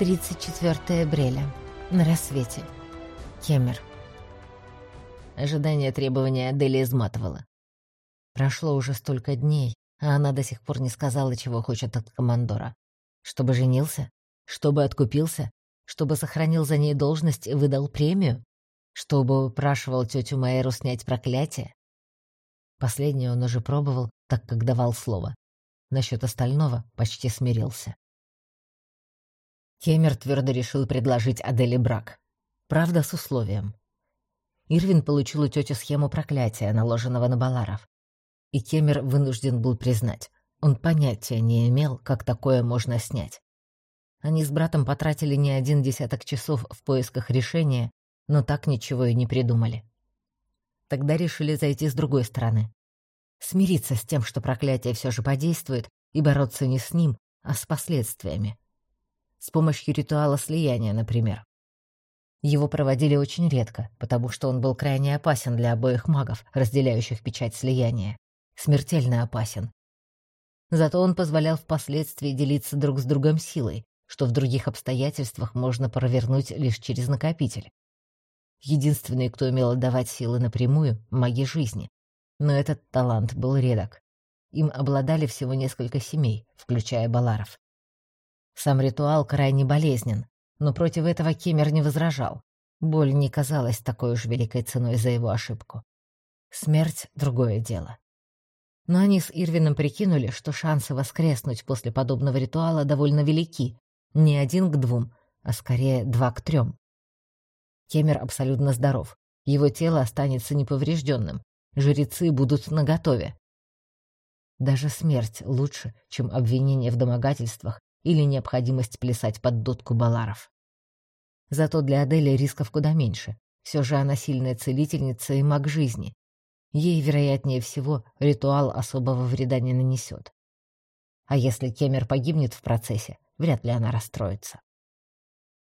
34 Бреля. На рассвете. Кемер. Ожидание требования Адели изматывало. Прошло уже столько дней, а она до сих пор не сказала, чего хочет от командора. Чтобы женился? Чтобы откупился? Чтобы сохранил за ней должность и выдал премию? Чтобы упрашивал тетю Майеру снять проклятие? Последнее он уже пробовал, так как давал слово. Насчет остального почти смирился. Кемер твердо решил предложить Аделе брак. Правда, с условием. Ирвин получил у тети схему проклятия, наложенного на Баларов. И Кемер вынужден был признать, он понятия не имел, как такое можно снять. Они с братом потратили не один десяток часов в поисках решения, но так ничего и не придумали. Тогда решили зайти с другой стороны. Смириться с тем, что проклятие все же подействует, и бороться не с ним, а с последствиями с помощью ритуала слияния, например. Его проводили очень редко, потому что он был крайне опасен для обоих магов, разделяющих печать слияния. Смертельно опасен. Зато он позволял впоследствии делиться друг с другом силой, что в других обстоятельствах можно провернуть лишь через накопитель. Единственный, кто умел отдавать силы напрямую — маги жизни. Но этот талант был редок. Им обладали всего несколько семей, включая Баларов. Сам ритуал крайне болезнен, но против этого Кемер не возражал. Боль не казалась такой уж великой ценой за его ошибку. Смерть — другое дело. Но они с Ирвином прикинули, что шансы воскреснуть после подобного ритуала довольно велики. Не один к двум, а скорее два к трем. Кемер абсолютно здоров. Его тело останется неповрежденным. Жрецы будут наготове. Даже смерть лучше, чем обвинение в домогательствах или необходимость плясать под дудку баларов. Зато для Адели рисков куда меньше. Все же она сильная целительница и маг жизни. Ей, вероятнее всего, ритуал особого вреда не нанесет. А если Кемер погибнет в процессе, вряд ли она расстроится.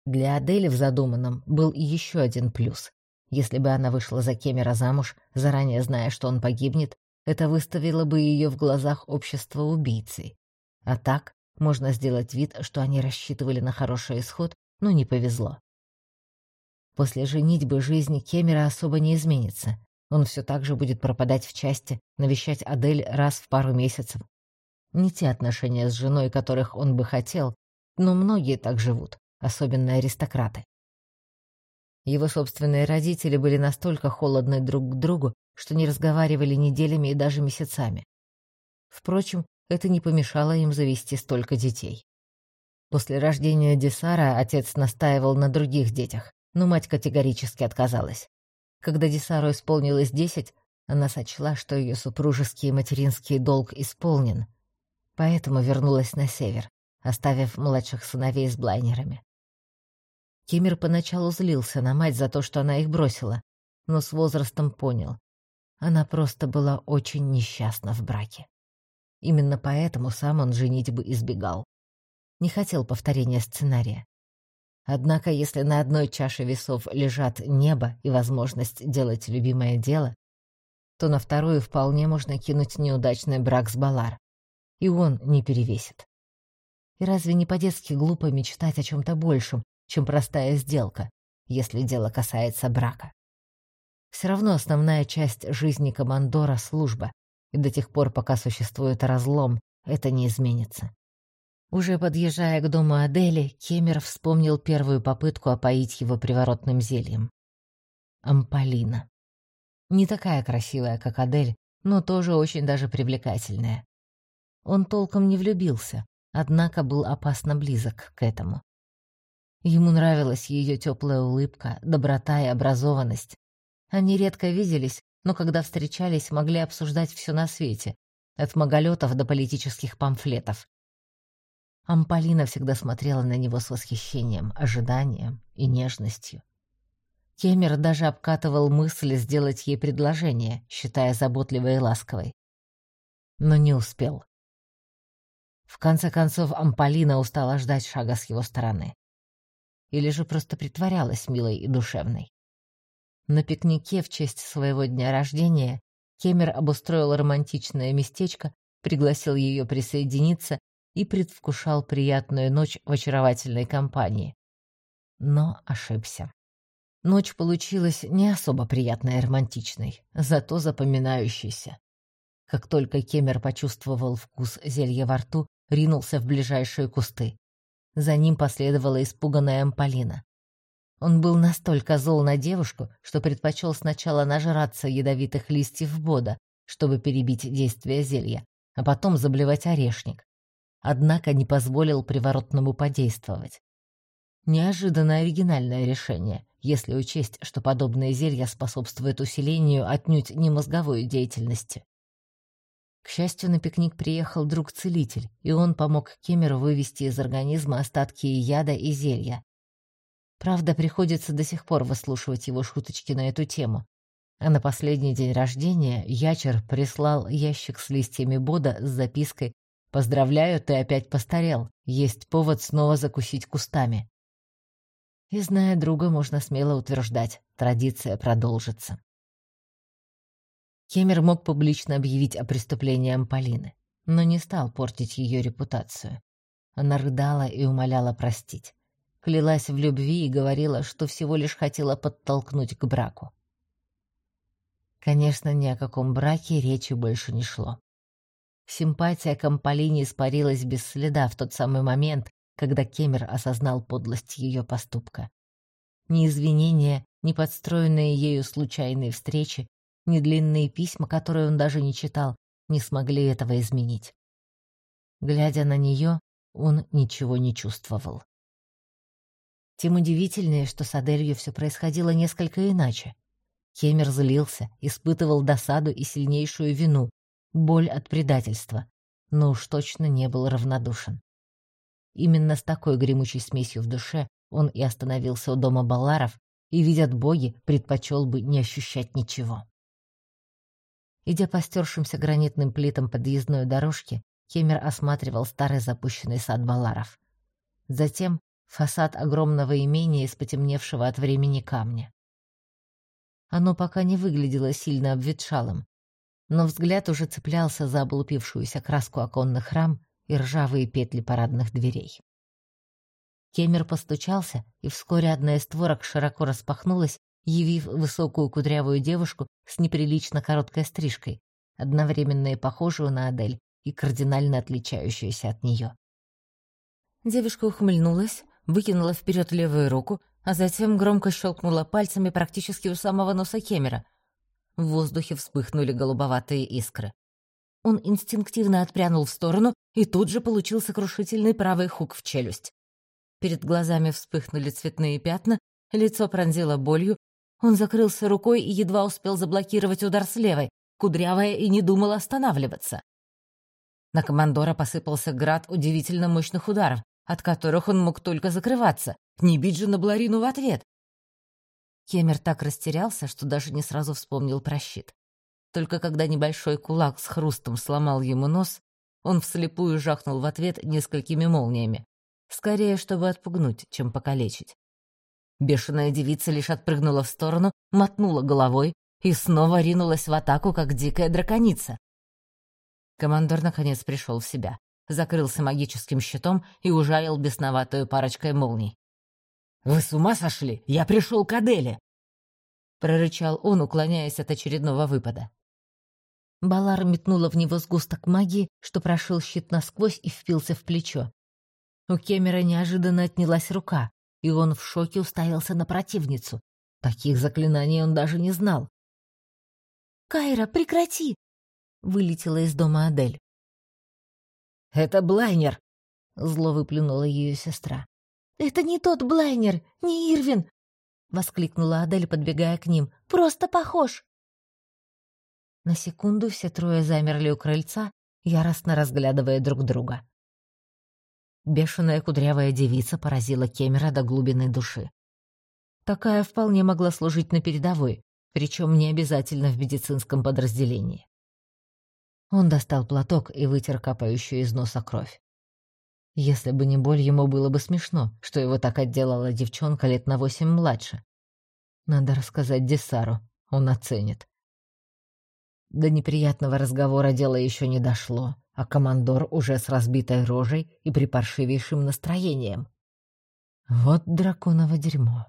Для Адели в задуманном был еще один плюс. Если бы она вышла за Кемера замуж, заранее зная, что он погибнет, это выставило бы ее в глазах общества убийцей. А так, можно сделать вид, что они рассчитывали на хороший исход, но не повезло. После женитьбы жизнь Кемера особо не изменится. Он все так же будет пропадать в части, навещать Адель раз в пару месяцев. Не те отношения с женой, которых он бы хотел, но многие так живут, особенно аристократы. Его собственные родители были настолько холодны друг к другу, что не разговаривали неделями и даже месяцами. Впрочем, это не помешало им завести столько детей. После рождения Десара отец настаивал на других детях, но мать категорически отказалась. Когда Десару исполнилось десять, она сочла, что ее супружеский и материнский долг исполнен, поэтому вернулась на север, оставив младших сыновей с блайнерами. Кемер поначалу злился на мать за то, что она их бросила, но с возрастом понял. Она просто была очень несчастна в браке. Именно поэтому сам он женитьбы избегал. Не хотел повторения сценария. Однако, если на одной чаше весов лежат небо и возможность делать любимое дело, то на вторую вполне можно кинуть неудачный брак с Балар. И он не перевесит. И разве не по-детски глупо мечтать о чем-то большем, чем простая сделка, если дело касается брака? Все равно основная часть жизни командора — служба, и до тех пор, пока существует разлом, это не изменится. Уже подъезжая к дому Адели, Кемер вспомнил первую попытку опоить его приворотным зельем. Амполина. Не такая красивая, как Адель, но тоже очень даже привлекательная. Он толком не влюбился, однако был опасно близок к этому. Ему нравилась ее теплая улыбка, доброта и образованность. Они редко виделись, но когда встречались, могли обсуждать все на свете, от маголетов до политических памфлетов. Амполина всегда смотрела на него с восхищением, ожиданием и нежностью. Кемер даже обкатывал мысль сделать ей предложение, считая заботливой и ласковой. Но не успел. В конце концов, Амполина устала ждать шага с его стороны. Или же просто притворялась милой и душевной. На пикнике в честь своего дня рождения Кемер обустроил романтичное местечко, пригласил ее присоединиться и предвкушал приятную ночь в очаровательной компании. Но ошибся. Ночь получилась не особо приятной и романтичной, зато запоминающейся. Как только Кемер почувствовал вкус зелья во рту, ринулся в ближайшие кусты. За ним последовала испуганная Амполина. Он был настолько зол на девушку, что предпочел сначала нажраться ядовитых листьев бода, чтобы перебить действие зелья, а потом заблевать орешник. Однако не позволил приворотному подействовать. Неожиданно оригинальное решение, если учесть, что подобные зелья способствуют усилению отнюдь не мозговой деятельности. К счастью, на пикник приехал друг-целитель, и он помог Кемеру вывести из организма остатки яда и зелья. Правда, приходится до сих пор выслушивать его шуточки на эту тему. А на последний день рождения Ячер прислал ящик с листьями бода с запиской «Поздравляю, ты опять постарел. Есть повод снова закусить кустами». И, зная друга, можно смело утверждать, традиция продолжится. Кемер мог публично объявить о преступлении Амполины, но не стал портить ее репутацию. Она рыдала и умоляла простить. Клялась в любви и говорила, что всего лишь хотела подтолкнуть к браку. Конечно, ни о каком браке речи больше не шло. Симпатия к Амполине испарилась без следа в тот самый момент, когда Кемер осознал подлость ее поступка. Ни извинения, ни подстроенные ею случайные встречи, ни длинные письма, которые он даже не читал, не смогли этого изменить. Глядя на нее, он ничего не чувствовал. Тем удивительнее, что с Аделью все происходило несколько иначе. Кемер злился, испытывал досаду и сильнейшую вину, боль от предательства, но уж точно не был равнодушен. Именно с такой гремучей смесью в душе он и остановился у дома Балларов и, видят боги, предпочел бы не ощущать ничего. Идя по стершимся гранитным плитам подъездной дорожки, Кемер осматривал старый запущенный сад Баларов. Затем фасад огромного имения из потемневшего от времени камня. Оно пока не выглядело сильно обветшалым, но взгляд уже цеплялся за облупившуюся краску оконных рам и ржавые петли парадных дверей. Кемер постучался, и вскоре одна из створок широко распахнулась, явив высокую кудрявую девушку с неприлично короткой стрижкой, одновременно и похожую на Адель и кардинально отличающуюся от нее. Девушка ухмыльнулась, выкинула вперед левую руку, а затем громко щелкнула пальцами практически у самого носа Кемера. В воздухе вспыхнули голубоватые искры. Он инстинктивно отпрянул в сторону и тут же получил сокрушительный правый хук в челюсть. Перед глазами вспыхнули цветные пятна, лицо пронзило болью, он закрылся рукой и едва успел заблокировать удар с левой, кудрявая и не думал останавливаться. На командора посыпался град удивительно мощных ударов, от которых он мог только закрываться, не бить же на Бларину в ответ. Кемер так растерялся, что даже не сразу вспомнил про щит. Только когда небольшой кулак с хрустом сломал ему нос, он вслепую жахнул в ответ несколькими молниями. Скорее, чтобы отпугнуть, чем покалечить. Бешеная девица лишь отпрыгнула в сторону, мотнула головой и снова ринулась в атаку, как дикая драконица. Командор наконец пришел в себя, закрылся магическим щитом и ужалил бесноватую парочкой молний. «Вы с ума сошли? Я пришел к Аделе!» прорычал он, уклоняясь от очередного выпада. Балар метнула в него сгусток магии, что прошил щит насквозь и впился в плечо. У Кемера неожиданно отнялась рука, и он в шоке уставился на противницу. Таких заклинаний он даже не знал. «Кайра, прекрати!» — вылетела из дома Адель. «Это Блайнер!» — зло выплюнула ее сестра. «Это не тот Блайнер, не Ирвин!» — воскликнула Адель, подбегая к ним. «Просто похож!» На секунду все трое замерли у крыльца, яростно разглядывая друг друга. Бешеная кудрявая девица поразила Кемера до глубины души. Такая вполне могла служить на передовой, причем не обязательно в медицинском подразделении. Он достал платок и вытер капающую из носа кровь. Если бы не боль, ему было бы смешно, что его так отделала девчонка лет на восемь младше. Надо рассказать Десару, он оценит. До неприятного разговора дело еще не дошло, а командор уже с разбитой рожей и припаршивейшим настроением. Вот драконово дерьмо.